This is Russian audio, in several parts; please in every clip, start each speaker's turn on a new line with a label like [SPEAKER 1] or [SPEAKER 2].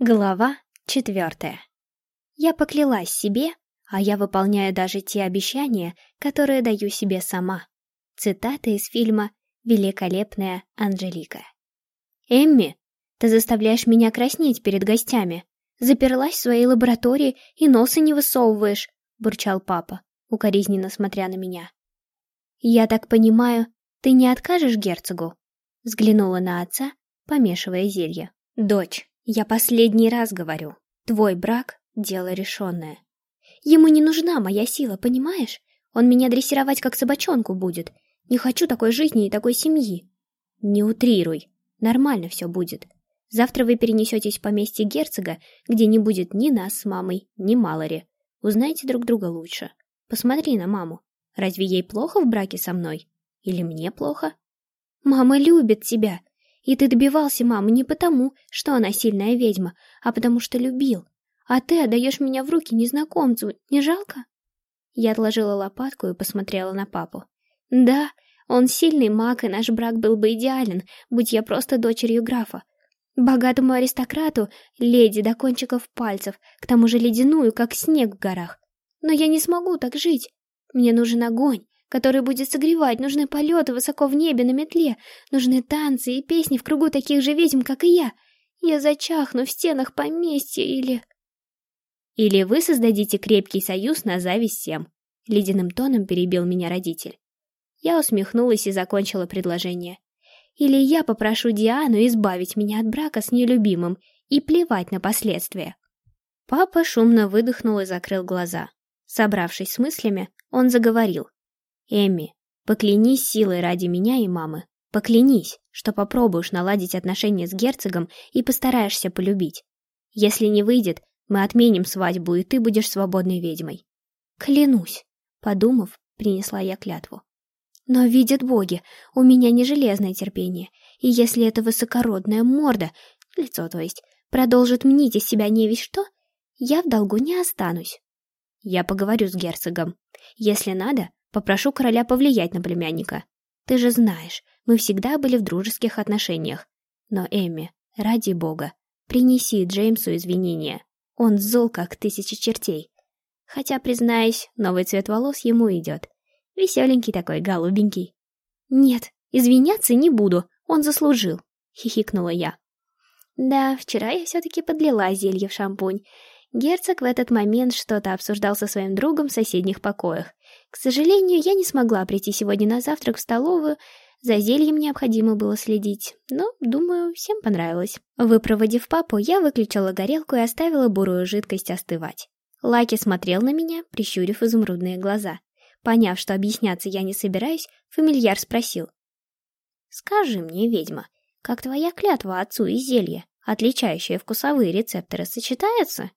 [SPEAKER 1] Глава четвертая. Я поклялась себе, а я выполняю даже те обещания, которые даю себе сама. Цитата из фильма «Великолепная Анжелика». «Эмми, ты заставляешь меня краснеть перед гостями. Заперлась в своей лаборатории и носа не высовываешь», — бурчал папа, укоризненно смотря на меня. «Я так понимаю, ты не откажешь герцогу?» — взглянула на отца, помешивая зелье. «Дочь, я последний раз говорю, твой брак — дело решенное. Ему не нужна моя сила, понимаешь? Он меня дрессировать как собачонку будет. Не хочу такой жизни и такой семьи. Не утрируй. Нормально все будет. Завтра вы перенесетесь в поместье герцога, где не будет ни нас с мамой, ни Малори. Узнаете друг друга лучше. Посмотри на маму. Разве ей плохо в браке со мной? Или мне плохо? Мама любит тебя, и ты добивался мамы не потому, что она сильная ведьма, а потому что любил. А ты отдаешь меня в руки незнакомцу, не жалко?» Я отложила лопатку и посмотрела на папу. «Да, он сильный маг, и наш брак был бы идеален, будь я просто дочерью графа. Богатому аристократу, леди до кончиков пальцев, к тому же ледяную, как снег в горах. Но я не смогу так жить. Мне нужен огонь, который будет согревать, нужны полеты высоко в небе на метле, нужны танцы и песни в кругу таких же ведьм, как и я. Я зачахну в стенах поместья или... Или вы создадите крепкий союз на зависть всем. Ледяным тоном перебил меня родитель. Я усмехнулась и закончила предложение. Или я попрошу Диану избавить меня от брака с нелюбимым и плевать на последствия. Папа шумно выдохнул и закрыл глаза. Собравшись с мыслями, он заговорил. Эмми, поклянись силой ради меня и мамы. Поклянись, что попробуешь наладить отношения с герцогом и постараешься полюбить. Если не выйдет, мы отменим свадьбу, и ты будешь свободной ведьмой. Клянусь, подумав, принесла я клятву. Но видят боги, у меня не железное терпение, и если эта высокородная морда, лицо то есть, продолжит мнить из себя не весь что, я в долгу не останусь. Я поговорю с герцогом. Если надо, Попрошу короля повлиять на племянника. Ты же знаешь, мы всегда были в дружеских отношениях. Но, Эмми, ради бога, принеси Джеймсу извинения. Он зол, как тысяча чертей. Хотя, признаюсь, новый цвет волос ему идет. Веселенький такой, голубенький. Нет, извиняться не буду, он заслужил, хихикнула я. Да, вчера я все-таки подлила зелье в шампунь. Герцог в этот момент что-то обсуждал со своим другом в соседних покоях. К сожалению, я не смогла прийти сегодня на завтрак в столовую, за зельем необходимо было следить, но, думаю, всем понравилось. Выпроводив папу, я выключила горелку и оставила бурую жидкость остывать. Лаки смотрел на меня, прищурив изумрудные глаза. Поняв, что объясняться я не собираюсь, фамильяр спросил. «Скажи мне, ведьма, как твоя клятва отцу и зелье, отличающие вкусовые рецепторы, сочетаются?»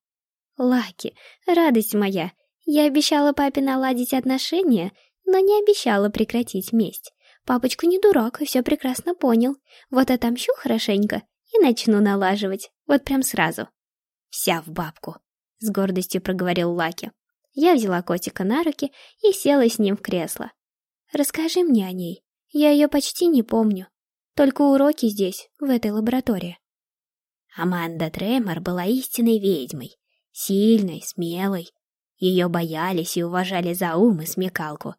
[SPEAKER 1] Лаки, радость моя, я обещала папе наладить отношения, но не обещала прекратить месть. Папочка не дурак и все прекрасно понял. Вот отомщу хорошенько и начну налаживать, вот прям сразу. Вся в бабку, с гордостью проговорил Лаки. Я взяла котика на руки и села с ним в кресло. Расскажи мне о ней. Я ее почти не помню. Только уроки здесь, в этой лаборатории. Аманда Тремор была истинной ведьмой, Сильной, смелой. Ее боялись и уважали за ум и смекалку.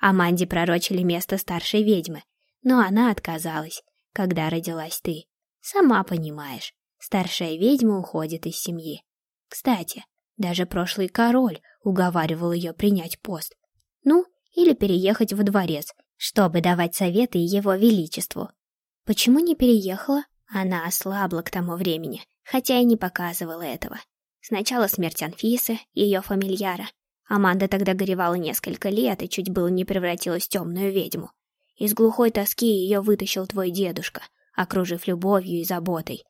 [SPEAKER 1] Аманде пророчили место старшей ведьмы, но она отказалась, когда родилась ты. Сама понимаешь, старшая ведьма уходит из семьи. Кстати, даже прошлый король уговаривал ее принять пост. Ну, или переехать во дворец, чтобы давать советы его величеству. Почему не переехала? Она ослабла к тому времени, хотя и не показывала этого. Сначала смерть Анфисы, ее фамильяра. Аманда тогда горевала несколько лет и чуть было не превратилась в темную ведьму. Из глухой тоски ее вытащил твой дедушка, окружив любовью и заботой.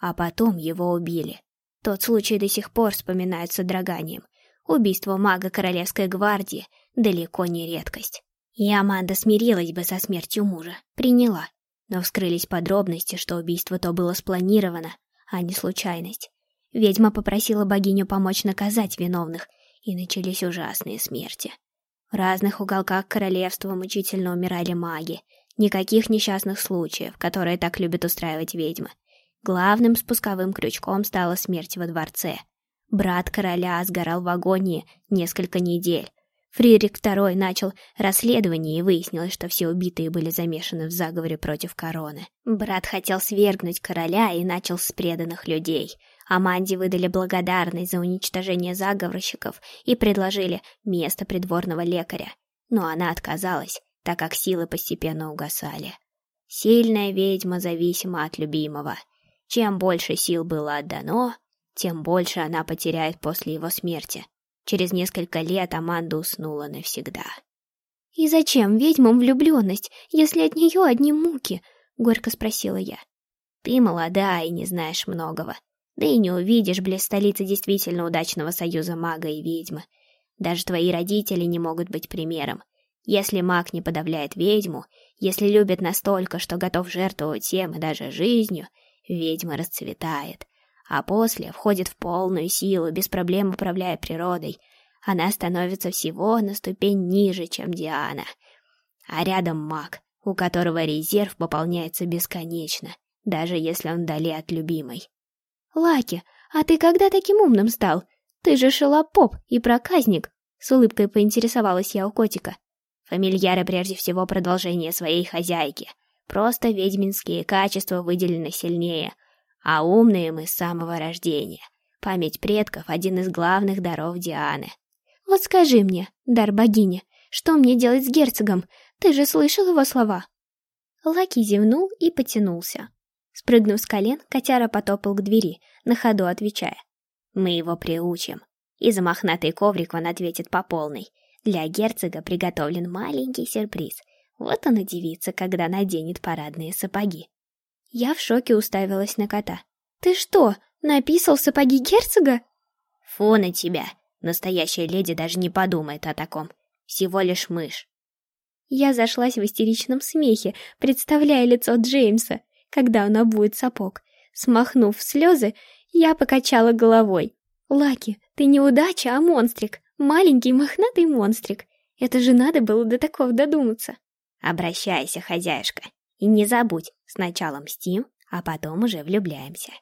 [SPEAKER 1] А потом его убили. Тот случай до сих пор вспоминается драганием. Убийство мага Королевской гвардии далеко не редкость. И Аманда смирилась бы со смертью мужа, приняла. Но вскрылись подробности, что убийство то было спланировано, а не случайность. Ведьма попросила богиню помочь наказать виновных, и начались ужасные смерти. В разных уголках королевства мучительно умирали маги. Никаких несчастных случаев, которые так любят устраивать ведьмы. Главным спусковым крючком стала смерть во дворце. Брат короля сгорал в агонии несколько недель. Фридрих II начал расследование и выяснилось, что все убитые были замешаны в заговоре против короны. Брат хотел свергнуть короля и начал с преданных людей. Аманде выдали благодарность за уничтожение заговорщиков и предложили место придворного лекаря. Но она отказалась, так как силы постепенно угасали. Сильная ведьма зависима от любимого. Чем больше сил было отдано, тем больше она потеряет после его смерти. Через несколько лет Аманда уснула навсегда.
[SPEAKER 2] «И зачем ведьмам влюбленность, если от нее одни муки?» — горько спросила я.
[SPEAKER 1] «Ты молода и не знаешь многого. Да и не увидишь близ столицы действительно удачного союза мага и ведьмы. Даже твои родители не могут быть примером. Если маг не подавляет ведьму, если любит настолько, что готов жертвовать тем и даже жизнью, ведьма расцветает а после входит в полную силу, без проблем управляя природой. Она становится всего на ступень ниже, чем Диана. А рядом маг, у которого резерв пополняется бесконечно, даже если он вдали от любимой.
[SPEAKER 2] «Лаки, а ты когда таким умным стал? Ты же шелопоп и проказник!» С улыбкой поинтересовалась я у котика.
[SPEAKER 1] Фамильяры прежде всего продолжение своей хозяйки. Просто ведьминские качества выделены сильнее, а умные мы с самого рождения. Память предков — один из главных даров Дианы.
[SPEAKER 2] Вот скажи мне, дар богини, что мне делать с герцогом? Ты же слышал его слова?»
[SPEAKER 1] Лаки зевнул и потянулся. Спрыгнув с колен, котяра потопал к двери, на ходу отвечая. «Мы его приучим». И за мохнатый коврик он ответит по полной. Для герцога приготовлен маленький сюрприз. Вот он удивится, когда наденет парадные сапоги.
[SPEAKER 2] Я в шоке уставилась на кота. «Ты что, написал сапоги герцога?»
[SPEAKER 1] «Фу на тебя! Настоящая леди даже не подумает о таком. Всего лишь мышь».
[SPEAKER 2] Я зашлась в истеричном смехе, представляя лицо Джеймса, когда он обует сапог. Смахнув слезы, я покачала головой. «Лаки, ты не удача, а монстрик. Маленький мохнатый монстрик. Это же надо было до такого додуматься».
[SPEAKER 1] «Обращайся, хозяюшка, и не забудь, сначала мстим, а потом уже влюбляемся.